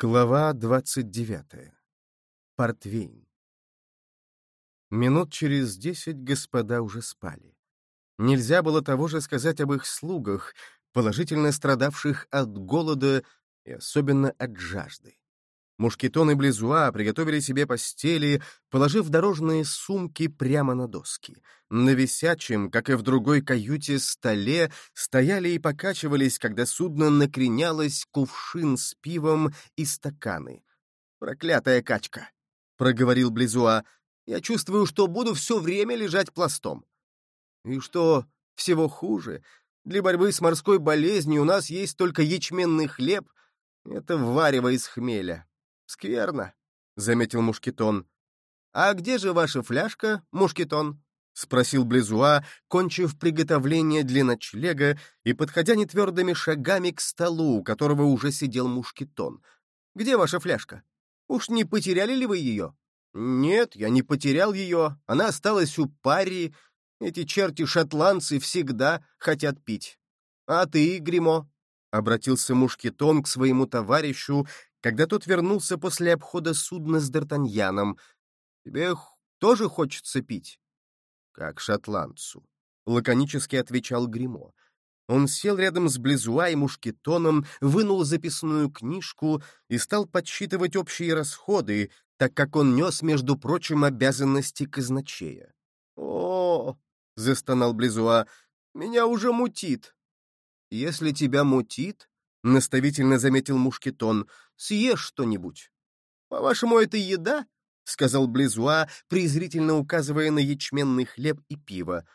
Глава двадцать девятая. Портвейн. Минут через десять господа уже спали. Нельзя было того же сказать об их слугах, положительно страдавших от голода и особенно от жажды. Мушкетон и Близуа приготовили себе постели, положив дорожные сумки прямо на доски. На висячем, как и в другой каюте, столе стояли и покачивались, когда судно накренялось, кувшин с пивом и стаканы. «Проклятая качка!» — проговорил Близуа. «Я чувствую, что буду все время лежать пластом». «И что всего хуже, для борьбы с морской болезнью у нас есть только ячменный хлеб — это варево из хмеля. «Скверно», — заметил Мушкетон. «А где же ваша фляжка, Мушкетон?» — спросил Близуа, кончив приготовление для ночлега и подходя нетвердыми шагами к столу, у которого уже сидел Мушкетон. «Где ваша фляжка? Уж не потеряли ли вы ее?» «Нет, я не потерял ее. Она осталась у пари. Эти черти-шотландцы всегда хотят пить. А ты, Гримо?» — обратился Мушкетон к своему товарищу, когда тот вернулся после обхода судна с Д'Артаньяном. «Тебе тоже хочется пить?» «Как шотландцу», — лаконически отвечал Гримо. Он сел рядом с Близуа и Мушкетоном, вынул записную книжку и стал подсчитывать общие расходы, так как он нес, между прочим, обязанности казначея. «О!» — застонал Близуа. «Меня уже мутит». «Если тебя мутит, — наставительно заметил Мушкетон. «Съешь что-нибудь». «По-вашему, это еда?» — сказал Близуа, презрительно указывая на ячменный хлеб и пиво.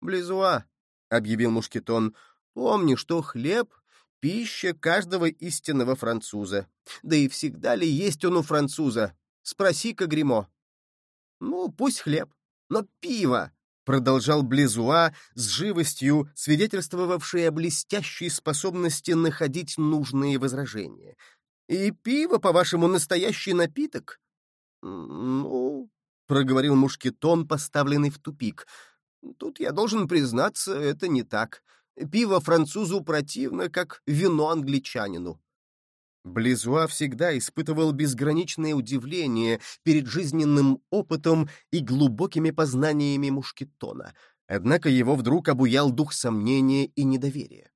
«Близуа», — объявил Мушкетон, — «помни, что хлеб — пища каждого истинного француза. Да и всегда ли есть он у француза? Спроси-ка, Гримо». «Ну, пусть хлеб, но пиво!» Продолжал Близуа с живостью, свидетельствовавшей о блестящей способности находить нужные возражения. «И пиво, по-вашему, настоящий напиток?» «Ну...» — проговорил Мушкетон, поставленный в тупик. «Тут я должен признаться, это не так. Пиво французу противно, как вино англичанину. Близуа всегда испытывал безграничное удивление перед жизненным опытом и глубокими познаниями Мушкетона, однако его вдруг обуял дух сомнения и недоверия.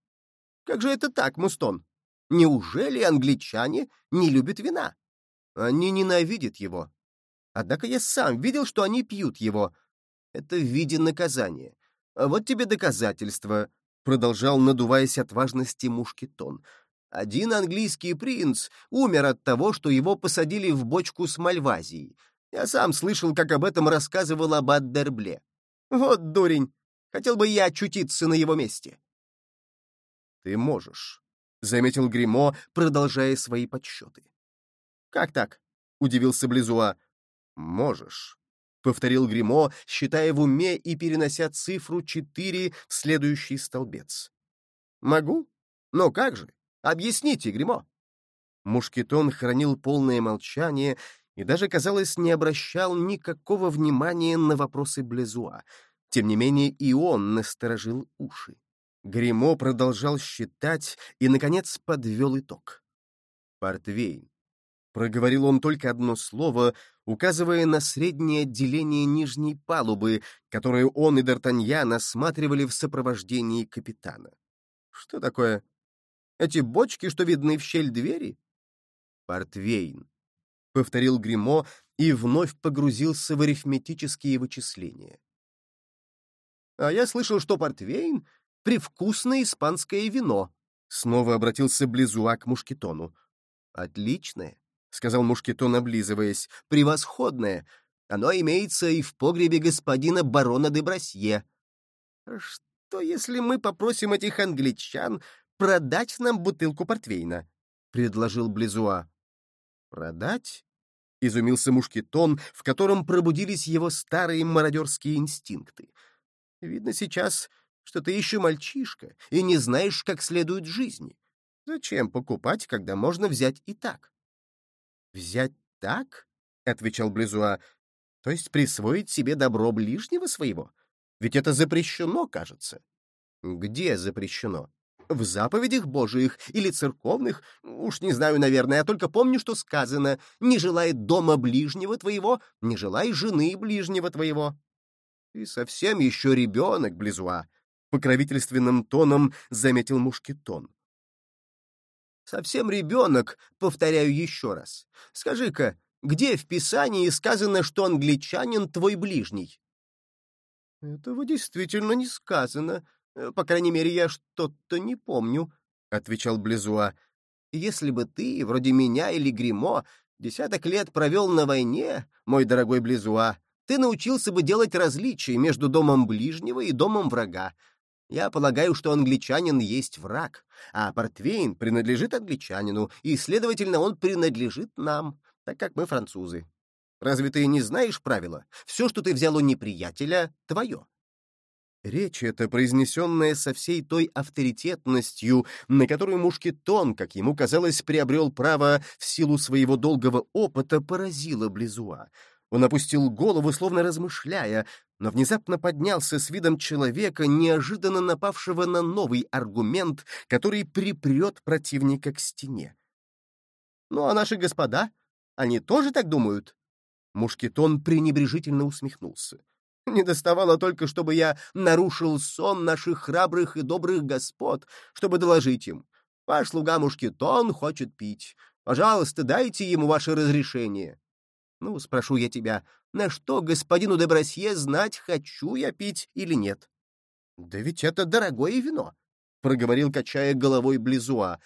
«Как же это так, Мустон? Неужели англичане не любят вина? Они ненавидят его. Однако я сам видел, что они пьют его. Это в виде наказания. А вот тебе доказательство», — продолжал, надуваясь от важности Мушкетон — один английский принц умер от того, что его посадили в бочку с мальвазией. Я сам слышал, как об этом рассказывал аббат Дербле. Вот дурень! Хотел бы я очутиться на его месте. — Ты можешь, — заметил Гримо, продолжая свои подсчеты. — Как так? — удивился Близуа. — Можешь, — повторил Гримо, считая в уме и перенося цифру четыре в следующий столбец. — Могу? Но как же? Объясните, Гримо. Мушкетон хранил полное молчание и даже, казалось, не обращал никакого внимания на вопросы Блезуа. Тем не менее, и он насторожил уши. Гримо продолжал считать и, наконец, подвел итог. «Портвейн». Проговорил он только одно слово, указывая на среднее отделение нижней палубы, которое он и Д'Артаньян осматривали в сопровождении капитана. «Что такое эти бочки, что видны в щель двери? Портвейн, — повторил Гримо и вновь погрузился в арифметические вычисления. А я слышал, что портвейн — привкусное испанское вино. Снова обратился Близуа к Мушкетону. Отличное, — сказал Мушкетон, облизываясь, — превосходное. Оно имеется и в погребе господина барона де Брасье. Что, если мы попросим этих англичан продать нам бутылку портвейна», — предложил Близуа. «Продать?» — изумился Мушкетон, в котором пробудились его старые мародерские инстинкты. «Видно сейчас, что ты еще мальчишка и не знаешь, как следует жизни. Зачем покупать, когда можно взять и так?» «Взять так?» — отвечал Близуа. «То есть присвоить себе добро ближнего своего? Ведь это запрещено, кажется». «Где запрещено?» В заповедях Божиих или церковных, уж не знаю, наверное, я только помню, что сказано «Не желай дома ближнего твоего, не желай жены ближнего твоего». И совсем еще ребенок, Близуа, — покровительственным тоном заметил Мушкетон. Совсем ребенок, повторяю еще раз. Скажи-ка, где в Писании сказано, что англичанин твой ближний? Этого действительно не сказано, по крайней мере, я что-то не помню, — отвечал Близуа. Если бы ты, вроде меня или Гримо, десяток лет провел на войне, мой дорогой Близуа, ты научился бы делать различия между домом ближнего и домом врага. Я полагаю, что англичанин есть враг, а портвейн принадлежит англичанину, и, следовательно, он принадлежит нам, так как мы французы. Разве ты не знаешь правила? Все, что ты взял у неприятеля, — твое. Речь эта, произнесенная со всей той авторитетностью, на которую Мушкетон, как ему казалось, приобрел право в силу своего долгого опыта, поразила Близуа. Он опустил голову, словно размышляя, но внезапно поднялся с видом человека, неожиданно напавшего на новый аргумент, который припрет противника к стене. «Ну а наши господа? Они тоже так думают?» Мушкетон пренебрежительно усмехнулся. Не доставало только, чтобы я нарушил сон наших храбрых и добрых господ, чтобы доложить им. Ваш слуга Мушкетон хочет пить. Пожалуйста, дайте ему ваше разрешение. Ну, спрошу я тебя, на что господину де Брасье знать, хочу я пить или нет? Да ведь это дорогое вино, — проговорил, качая головой Близуа.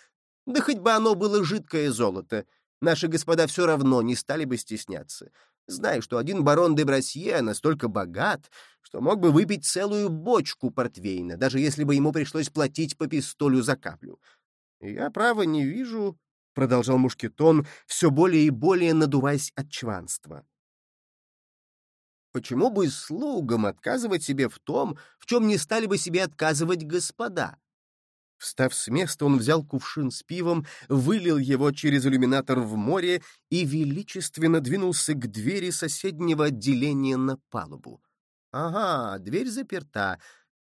Да хоть бы оно было жидкое золото, наши господа все равно не стали бы стесняться. Знаю, что один барон де Брасье настолько богат, что мог бы выпить целую бочку портвейна, даже если бы ему пришлось платить по пистолю за каплю. Я, право, не вижу, — продолжал Мушкетон, все более и более надуваясь от чванства. Почему бы слугам отказывать себе в том, в чем не стали бы себе отказывать господа? Встав с места, он взял кувшин с пивом, вылил его через иллюминатор в море и величественно двинулся к двери соседнего отделения на палубу. Ага, дверь заперта.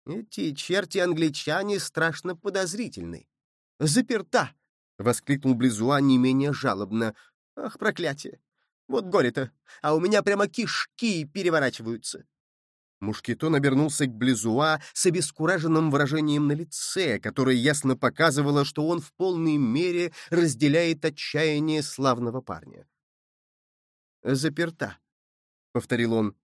Эти черти-англичане страшно подозрительны. Заперта! — воскликнул Близуа не менее жалобно. Ах, проклятие! Вот горе-то! А у меня прямо кишки переворачиваются. Мушкетон обернулся к Близуа с обескураженным выражением на лице, которое ясно показывало, что он в полной мере разделяет отчаяние славного парня. «Заперта», — повторил он.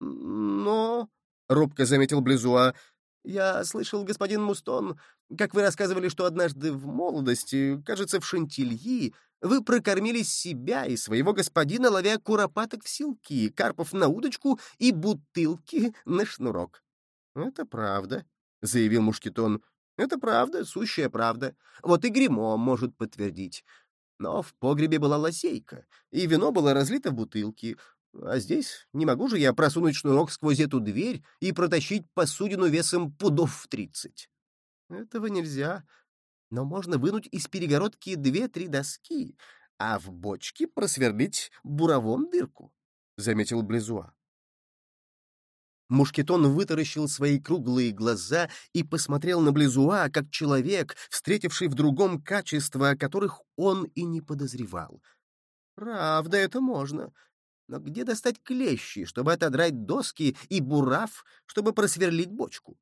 «Но...» — робко заметил Близуа. «Я слышал, господин Мустон, как вы рассказывали, что однажды в молодости, кажется, в Шантильи, вы прокормили себя и своего господина, ловя куропаток в силки, карпов на удочку и бутылки на шнурок. — Это правда, — заявил Мушкетон. — Это правда, сущая правда. Вот и Гримо может подтвердить. Но в погребе была лосейка, и вино было разлито в бутылки. А здесь не могу же я просунуть шнурок сквозь эту дверь и протащить посудину весом пудов в тридцать. Этого нельзя, но можно вынуть из перегородки две-три доски, а в бочке просверлить буровом дырку, — заметил Близуа. Мушкетон вытаращил свои круглые глаза и посмотрел на Близуа, как человек, встретивший в другом качества, которых он и не подозревал. «Правда, это можно. Но где достать клещи, чтобы отодрать доски, и бурав, чтобы просверлить бочку?»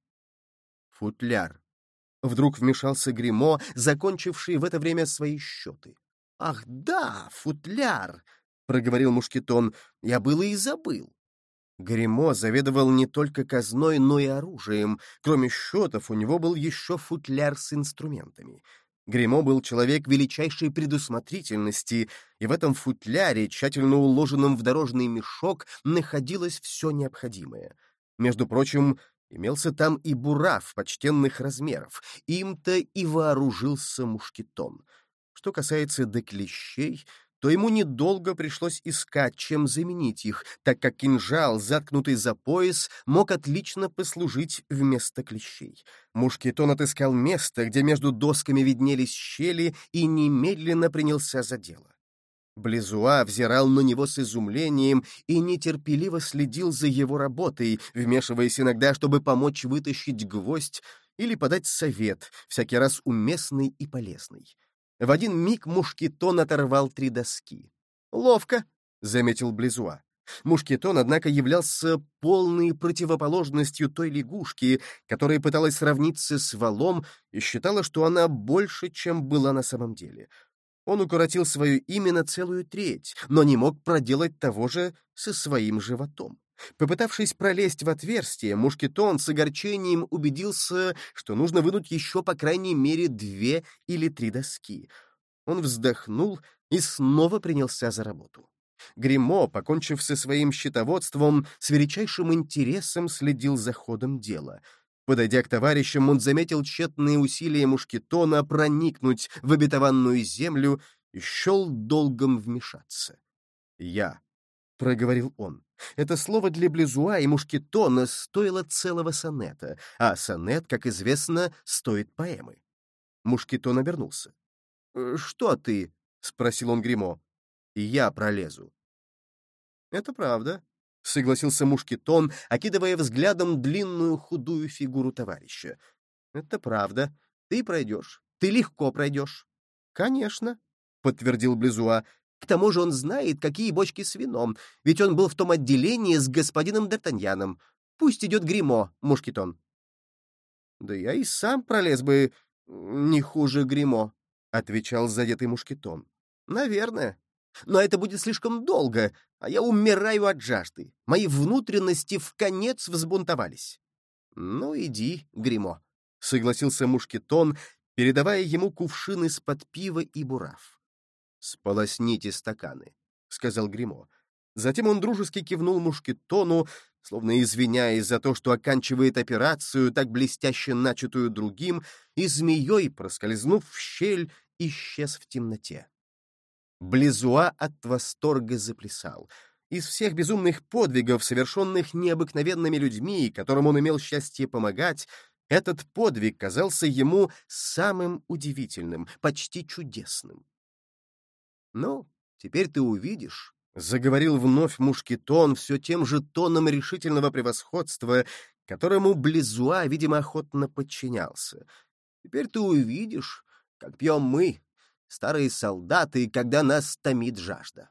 «Футляр», Вдруг вмешался Гримо, закончивший в это время свои счеты. «Ах да, футляр!» — проговорил Мушкетон. «Я было и забыл». Гримо заведовал не только казной, но и оружием. Кроме счетов, у него был еще футляр с инструментами. Гримо был человек величайшей предусмотрительности, и в этом футляре, тщательно уложенном в дорожный мешок, находилось все необходимое. Между прочим, Имелся там и бурав почтенных размеров, им-то и вооружился мушкетон. Что касается до клещей, то ему недолго пришлось искать, чем заменить их, так как кинжал, заткнутый за пояс, мог отлично послужить вместо клещей. Мушкетон отыскал место, где между досками виднелись щели, и немедленно принялся за дело. Близуа взирал на него с изумлением и нетерпеливо следил за его работой, вмешиваясь иногда, чтобы помочь вытащить гвоздь или подать совет, всякий раз уместный и полезный. В один миг Мушкетон оторвал три доски. «Ловко», — заметил Близуа. Мушкетон, однако, являлся полной противоположностью той лягушки, которая пыталась сравниться с валом и считала, что она больше, чем была на самом деле. Он укоротил свое имя на целую треть, но не мог проделать того же со своим животом. Попытавшись пролезть в отверстие, Мушкетон с огорчением убедился, что нужно вынуть еще по крайней мере две или три доски. Он вздохнул и снова принялся за работу. Гримо, покончив со своим счетоводством, с величайшим интересом следил за ходом дела. Подойдя к товарищам, он заметил тщетные усилия Мушкетона проникнуть в обетованную землю и счел долгом вмешаться. «Я», — проговорил он, — это слово для Близуа и Мушкетона стоило целого сонета, а сонет, как известно, стоит поэмы. Мушкетон обернулся. «Э, «Что ты?» — спросил он Гримо я пролезу. Это правда, — согласился Мушкетон, окидывая взглядом длинную худую фигуру товарища. Это правда. Ты пройдешь. Ты легко пройдешь. Конечно, — подтвердил Близуа. К тому же он знает, какие бочки с вином, ведь он был в том отделении с господином Д'Артаньяном. Пусть идет гримо, Мушкетон. Да я и сам пролез бы не хуже гримо, отвечал задетый Мушкетон. Наверное. Но это будет слишком долго, а я умираю от жажды. Мои внутренности в конец взбунтовались. Ну, иди, гримо, согласился Мушкетон, передавая ему кувшин из-под пива и бурав. Сполосните стаканы, сказал гримо. Затем он дружески кивнул Мушкетону, словно извиняясь за то, что оканчивает операцию, так блестяще начатую другим, и змеей, проскользнув в щель, исчез в темноте. Близуа от восторга заплясал. Из всех безумных подвигов, совершенных необыкновенными людьми, которым он имел счастье помогать, этот подвиг казался ему самым удивительным, почти чудесным. «Ну, теперь ты увидишь», — заговорил вновь Мушкетон все тем же тоном решительного превосходства, которому Близуа, видимо, охотно подчинялся. «Теперь ты увидишь, как пьем мы, старые солдаты, когда нас томит жажда.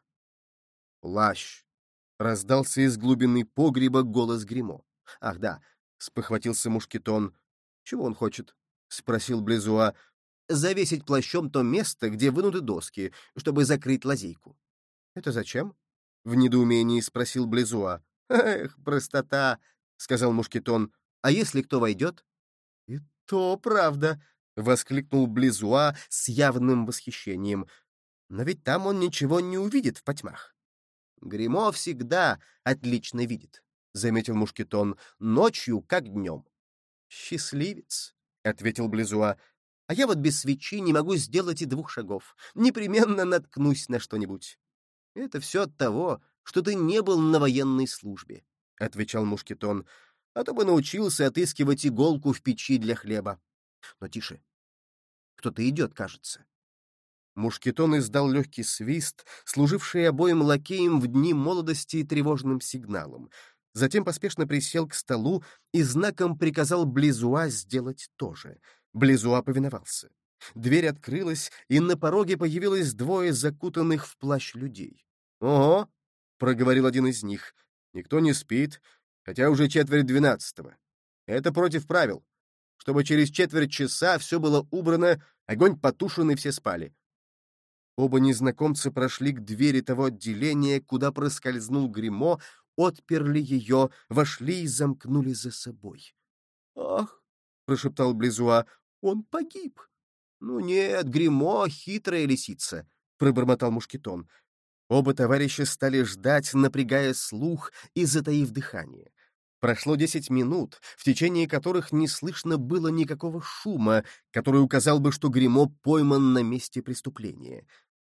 «Плащ!» — раздался из глубины погреба голос Гримо. «Ах да!» — спохватился Мушкетон. «Чего он хочет?» — спросил Близуа. «Завесить плащом то место, где вынуты доски, чтобы закрыть лазейку». «Это зачем?» — в недоумении спросил Близуа. «Эх, простота!» — сказал Мушкетон. «А если кто войдет?» «И то правда!» — воскликнул Близуа с явным восхищением. «Но ведь там он ничего не увидит в потьмах». «Гримо всегда отлично видит», — заметил Мушкетон, — «ночью как днем». «Счастливец», — ответил Близуа, — «а я вот без свечи не могу сделать и двух шагов. Непременно наткнусь на что-нибудь». «Это все от того, что ты не был на военной службе», — отвечал Мушкетон, — «а то бы научился отыскивать иголку в печи для хлеба. Но тише. Кто-то идет, кажется. Мушкетон издал легкий свист, служивший обоим лакеям в дни молодости и тревожным сигналом. Затем поспешно присел к столу и знаком приказал Близуа сделать то же. Близуа повиновался. Дверь открылась, и на пороге появилось двое закутанных в плащ людей. «Ого!» — проговорил один из них. «Никто не спит, хотя уже четверть двенадцатого. Это против правил чтобы через четверть часа все было убрано, огонь потушен и все спали. Оба незнакомца прошли к двери того отделения, куда проскользнул гримо, отперли ее, вошли и замкнули за собой. «Ах!» — прошептал Близуа. «Он погиб!» «Ну нет, гримо хитрая лисица!» — пробормотал Мушкетон. Оба товарища стали ждать, напрягая слух и затаив дыхание. Прошло десять минут, в течение которых не слышно было никакого шума, который указал бы, что Гремо пойман на месте преступления.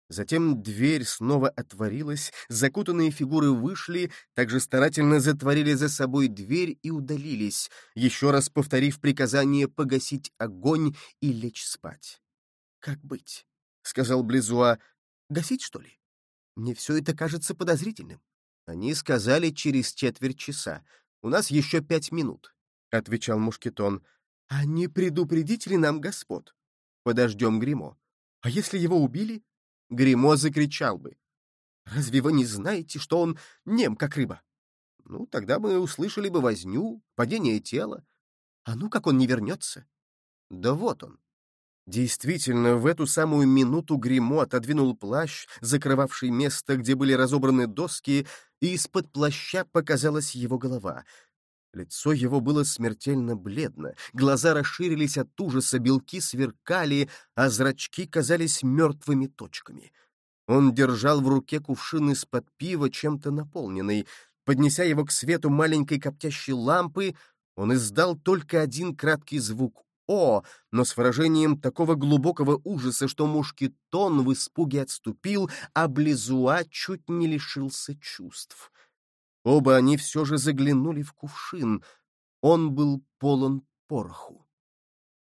Затем дверь снова отворилась, закутанные фигуры вышли, также старательно затворили за собой дверь и удалились, еще раз повторив приказание погасить огонь и лечь спать. «Как быть?» — сказал Близуа. «Гасить, что ли? Мне все это кажется подозрительным». Они сказали через четверть часа. У нас еще пять минут», — отвечал Мушкетон. «А не предупредить ли нам господ?» «Подождем Гримо. А если его убили?» Гримо закричал бы. «Разве вы не знаете, что он нем, как рыба?» «Ну, тогда мы услышали бы возню, падение тела. А ну, как он не вернется?» «Да вот он». Действительно, в эту самую минуту Гримо отодвинул плащ, закрывавший место, где были разобраны доски, и из-под плаща показалась его голова — Лицо его было смертельно бледно, глаза расширились от ужаса, белки сверкали, а зрачки казались мертвыми точками. Он держал в руке кувшин из-под пива, чем-то наполненный. Поднеся его к свету маленькой коптящей лампы, он издал только один краткий звук «О!», но с выражением такого глубокого ужаса, что мушкетон в испуге отступил, а Близуа чуть не лишился чувств. Оба они все же заглянули в кувшин. Он был полон пороху.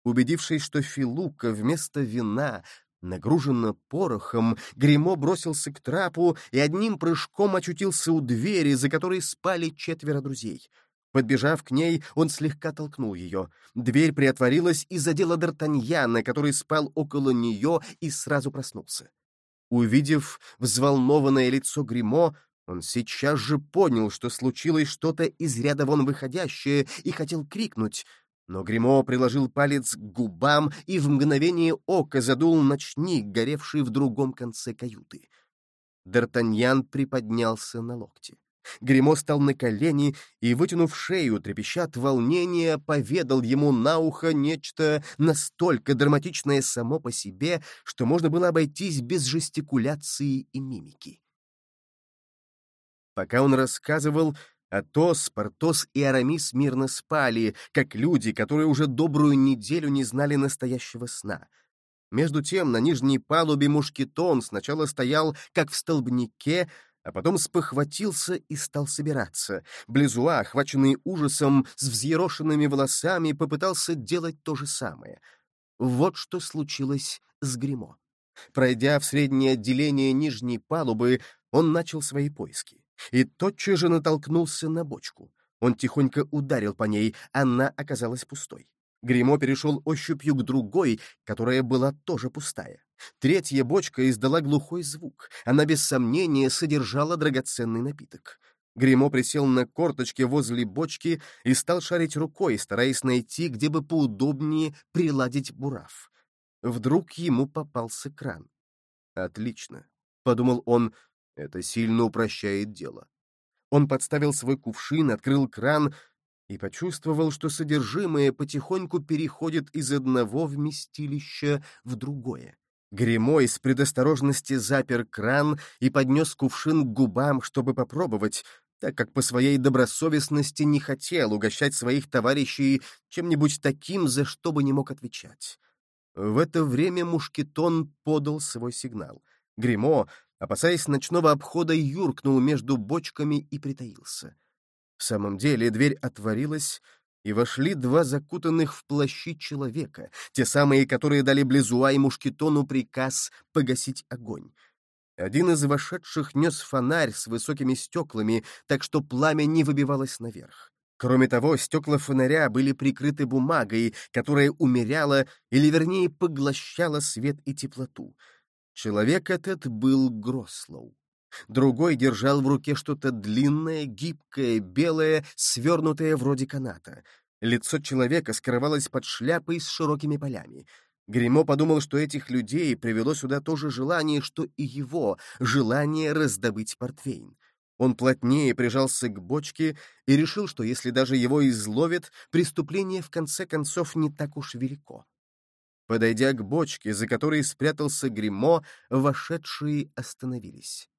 Убедившись, что Филука вместо вина нагружена порохом, Гремо бросился к трапу и одним прыжком очутился у двери, за которой спали четверо друзей. Подбежав к ней, он слегка толкнул ее. Дверь приотворилась и задела Д'Артаньяна, который спал около нее и сразу проснулся. Увидев взволнованное лицо Гримо, он сейчас же понял, что случилось что-то из ряда вон выходящее, и хотел крикнуть, но Гримо приложил палец к губам и в мгновение ока задул ночник, горевший в другом конце каюты. Д'Артаньян приподнялся на локте. Гримо стал на колени и, вытянув шею, трепеща от волнения, поведал ему на ухо нечто настолько драматичное само по себе, что можно было обойтись без жестикуляции и мимики. Пока он рассказывал, Атос, Портос и Арамис мирно спали, как люди, которые уже добрую неделю не знали настоящего сна. Между тем на нижней палубе мушкетон сначала стоял, как в столбнике, а потом спохватился и стал собираться. Близуа, охваченный ужасом, с взъерошенными волосами, попытался делать то же самое. Вот что случилось с Гримо. Пройдя в среднее отделение нижней палубы, он начал свои поиски и тотчас же натолкнулся на бочку. Он тихонько ударил по ней, она оказалась пустой. Гримо перешел ощупью к другой, которая была тоже пустая. Третья бочка издала глухой звук. Она без сомнения содержала драгоценный напиток. Гримо присел на корточки возле бочки и стал шарить рукой, стараясь найти, где бы поудобнее приладить бурав. Вдруг ему попался кран. «Отлично», — подумал он, это сильно упрощает дело. Он подставил свой кувшин, открыл кран и почувствовал, что содержимое потихоньку переходит из одного вместилища в другое. Гремой с предосторожности запер кран и поднес кувшин к губам, чтобы попробовать, так как по своей добросовестности не хотел угощать своих товарищей чем-нибудь таким, за что бы не мог отвечать. В это время Мушкетон подал свой сигнал. Гремо, опасаясь ночного обхода, юркнул между бочками и притаился. В самом деле дверь отворилась, и вошли два закутанных в плащи человека, те самые, которые дали Близуа и Мушкетону приказ погасить огонь. Один из вошедших нес фонарь с высокими стеклами, так что пламя не выбивалось наверх. Кроме того, стекла фонаря были прикрыты бумагой, которая умеряла, или вернее поглощала свет и теплоту. Человек этот был Грослоу. Другой держал в руке что-то длинное, гибкое, белое, свернутое вроде каната. Лицо человека скрывалось под шляпой с широкими полями. Гримо подумал, что этих людей привело сюда то же желание, что и его, желание раздобыть портвейн. Он плотнее прижался к бочке и решил, что если даже его изловят, преступление в конце концов не так уж велико. Подойдя к бочке, за которой спрятался гримо вошедшие остановились.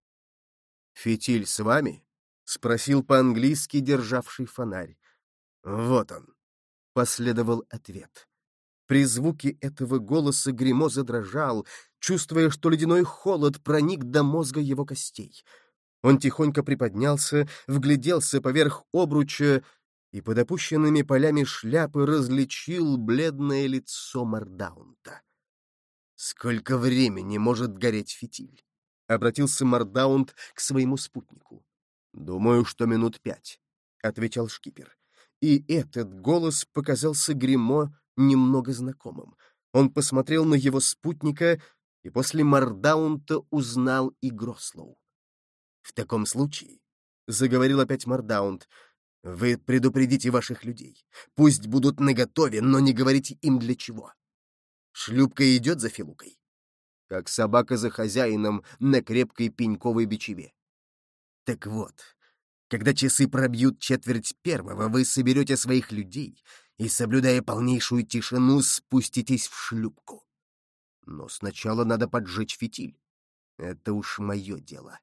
«Фитиль с вами?» — спросил по-английски державший фонарь. «Вот он», — последовал ответ. При звуке этого голоса гримо задрожал, чувствуя, что ледяной холод проник до мозга его костей. Он тихонько приподнялся, вгляделся поверх обруча и под опущенными полями шляпы различил бледное лицо Мардаунта. «Сколько времени может гореть фитиль?» — обратился Мардаунт к своему спутнику. «Думаю, что минут пять», — ответил шкипер. И этот голос показался Гримо немного знакомым. Он посмотрел на его спутника и после Мардаунта узнал и Грослоу. «В таком случае», — заговорил опять Мардаунт, — «вы предупредите ваших людей. Пусть будут наготове, но не говорите им для чего. Шлюпка идет за Филукой, как собака за хозяином на крепкой пеньковой бичеве. Так вот, когда часы пробьют четверть первого, вы соберете своих людей и, соблюдая полнейшую тишину, спуститесь в шлюпку. Но сначала надо поджечь фитиль. Это уж мое дело.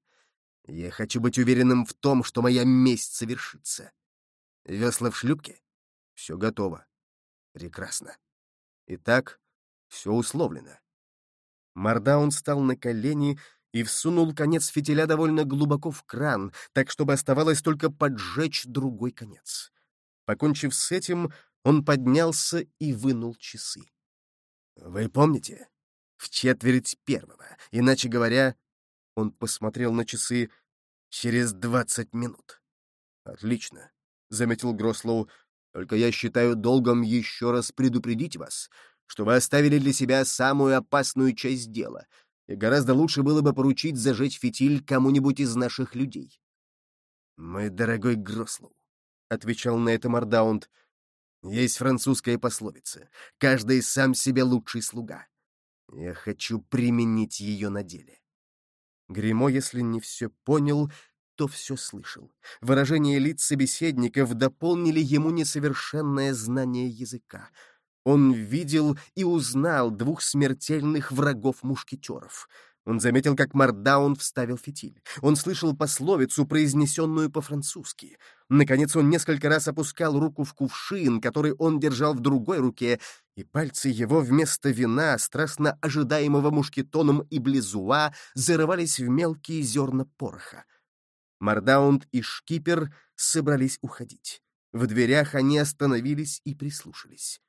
Я хочу быть уверенным в том, что моя месть совершится. Весла в шлюпке? Все готово. Прекрасно. Итак, все условлено. Мардаун стал на колени и всунул конец фитиля довольно глубоко в кран, так чтобы оставалось только поджечь другой конец. Покончив с этим, он поднялся и вынул часы. «Вы помните? В четверть первого. Иначе говоря, он посмотрел на часы через двадцать минут. «Отлично», — заметил Грослоу. «Только я считаю долгом еще раз предупредить вас, что вы оставили для себя самую опасную часть дела, и гораздо лучше было бы поручить зажечь фитиль кому-нибудь из наших людей». «Мой дорогой Грослоу», — отвечал на это Мардаунд, — «есть французская пословица. Каждый сам себе лучший слуга. Я хочу применить ее на деле». Гримо, если не все понял, то все слышал. Выражения лиц собеседников дополнили ему несовершенное знание языка. Он видел и узнал двух смертельных врагов-мушкетеров — он заметил, как Мардаун вставил фитиль. Он слышал пословицу, произнесенную по-французски. Наконец он несколько раз опускал руку в кувшин, который он держал в другой руке, и пальцы его вместо вина, страстно ожидаемого мушкетоном и близуа, зарывались в мелкие зерна пороха. Мардаунд и шкипер собрались уходить. В дверях они остановились и прислушались.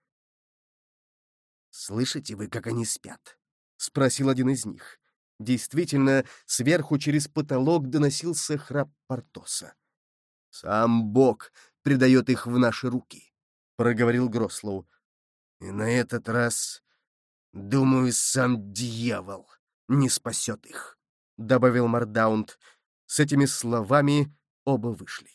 «Слышите вы, как они спят?» — спросил один из них. Действительно, сверху через потолок доносился храп Портоса. «Сам Бог предает их в наши руки», — проговорил Грослоу. «И на этот раз, думаю, сам дьявол не спасет их», — добавил Мардаунд. С этими словами оба вышли.